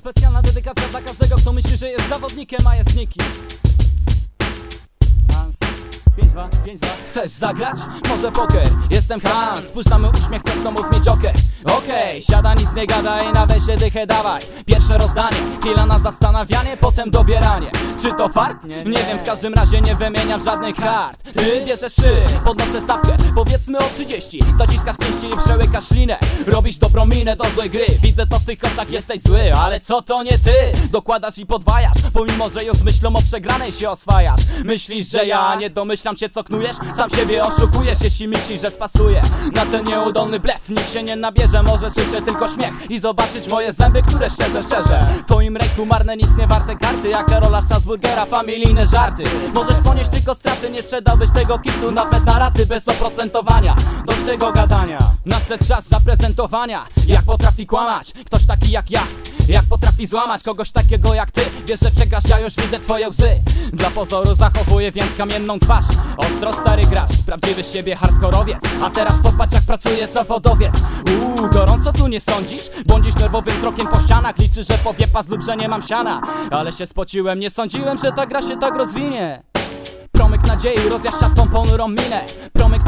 Specjalna dedykacja dla każdego, kto myśli, że jest zawodnikiem, a jest nikim. Hans. 5-2, 5-2 Chcesz zagrać? Może poker? Jestem Hans. Spójrz na mój uśmiech, też to mów mi joker. Okej, siada nic nie gadaj Na weź dychę dawaj. Pierwsze rozdanie Chwila na zastanawianie, potem dobieranie. Czy to fart? Nie, wiem, w każdym razie nie wymieniam żadnych kart. Ty bierzesz trzy, podnoszę stawkę Powiedzmy o 30 Zaciskasz pięści i przełykasz linę. Robisz dobrą minę do złej gry. Widzę to w tych oczach, jesteś zły Ale co to nie ty? Dokładasz i podwajasz Pomimo, że już myślą o przegranej się oswajasz. Myślisz, że ja nie domyślam się co knujesz? Sam siebie oszukujesz, jeśli myślisz, że spasuje Na ten nieudolny blef. Nikt się nie nabierze, może słyszę tylko śmiech I zobaczyć moje zęby, które szczerze, szczerze twoim ręku marne, nic nie warte karty Jak Karola Strasburgera, familijne żarty. Możesz ponieść tylko straty, nie sprzedałbyś tego kitu Nawet na raty bez oprocentowania. Dość tego gadania. Nadszedł czas zaprezentowania. Jak potrafi kłamać ktoś taki jak ja jak potrafi złamać kogoś takiego jak ty? Wiesz, że przegrasz, ja już widzę twoje łzy. Dla pozoru zachowuję więc kamienną twarz. Ostro stary grasz, prawdziwy z ciebie hardkorowiec. A teraz popatrz jak pracuje zawodowiec. Uuu, gorąco tu nie sądzisz? Błądzisz nerwowym krokiem po ścianach. Liczy, że powie pas lub że nie mam siana. Ale się spociłem, nie sądziłem, że ta gra się tak rozwinie. Promyk nadziei rozjaszcza twą ponurą minę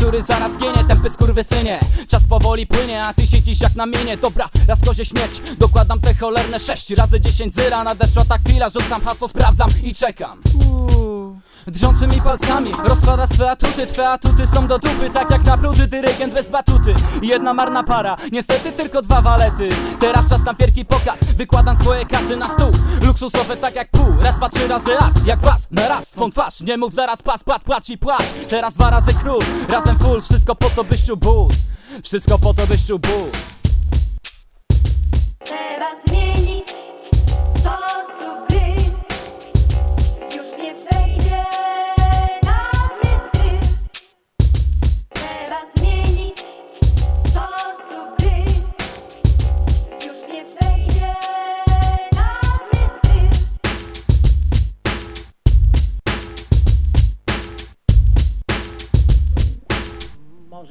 który zaraz ginie, tępy skurwysynie Czas powoli płynie, a ty siedzisz jak na minie. Dobra, raz kozie śmierć, dokładam te cholerne sześć. Razy dziesięć zyra Nadeszła ta chwila, rzucam hasło, sprawdzam i czekam. Uuu. Drżącymi palcami rozkłada swe atuty. Twe atuty są do dupy, tak jak na prudy Dyrygent bez batuty. Jedna marna para, niestety tylko dwa walety. Teraz czas na wielki pokaz. Wykładam swoje karty na stół. Luksusowe tak jak pół, raz, dwa, trzy razy as Jak was, na raz, twą twarz Nie mów zaraz pas, płat, płacz i płacz. Teraz dwa razy król, razem full. Wszystko po to byś czuł ból. Wszystko po to byś czuł ból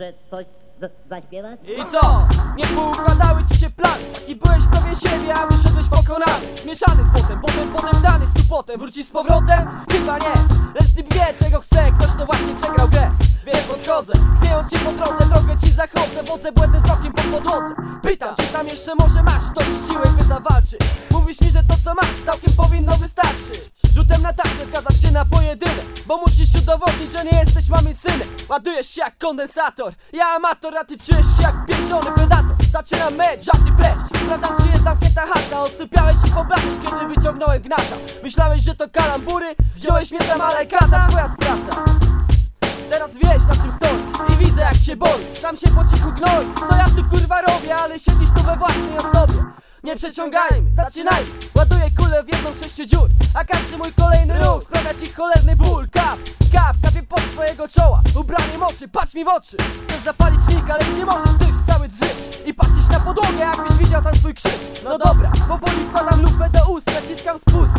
Może coś za zaśpiewać? I co? Nie poukładały ci się plany. Taki byłeś prawie siebie, a wyszedłeś pokonany. Zmieszany z potem, potem podeptany z potem Wrócisz z powrotem? Chyba nie. Lecz ty wie czego chce, ktoś to właśnie przegrał grę. Więc podchodzę, chwieją cię po drodze. Drogę ci zachodzę, wodzę błędnym wzrokiem po podłodze. Pytam, czy tam jeszcze może masz dość siły, by zawalczyć? Mówisz mi, że to co masz całkiem powinno wystarczyć. Rzutem na taśmę zgadzasz się na pojedynek Bo musisz udowodnić, że nie jesteś mamy synem. Ładujesz się jak kondensator Ja amator, a ty czujesz się jak pieczony predator. Zaczynam mecz, żarty precz. Sprawdzam czy jest zamknięta chata Osypiałeś i pobladłeś, kiedy wyciągnąłem gnata. Myślałeś, że to kalambury? Wziąłeś mnie za malekata, twoja strata Teraz wiesz na czym stoisz I widzę jak się boisz. Sam się po cichu gnoisz. Co ja tu kurwa robię, ale siedzisz tu we własnej osobie. Nie przeciągajmy, zaczynajmy. Ładuję kulę w jedną sześciu dziur A każdy mój kolejny ruch sprawia ci cholerny ból. Kap, kap, kapie pod twojego czoła. Ubranie moczy, patrz mi w oczy. Chcesz zapalić nik, ale nie możesz Tyś cały drżysz I patrzysz na podłogę jakbyś widział tam swój krzyż. No dobra, powoli wkładam lufę do ust Naciskam spust.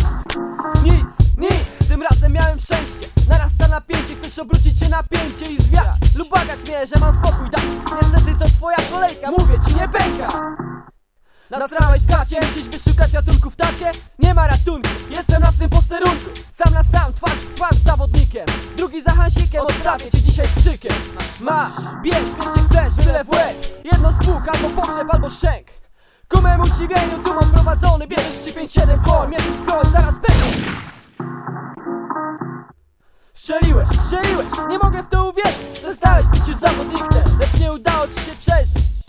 Nic, nic, tym razem miałem szczęście. Narasta napięcie, chcesz obrócić się napięcie i zwiać. Lub błagać mnie, że mam spokój dać. Niestety to twoja kolejka, mówię ci nie pęka Nasrałeś w kacie, myślisz by szukać ratunku w tacie? Nie ma ratunku, jestem na swym posterunku. Sam na sam, twarz w twarz z zawodnikiem. Drugi za Hansikiem, odprawię cię dzisiaj z krzykiem. Masz, bierz, się chcesz, byle w łeb. Jedno z dwóch, albo pogrzeb, albo szczęk. Ku memu zdziwieniu, dumą prowadzony Bierzesz 357 koń, mierzysz skąd, zaraz będzie Strzeliłeś, strzeliłeś, nie mogę w to uwierzyć. Przestałeś być już zawodnikiem, lecz nie udało ci się przeżyć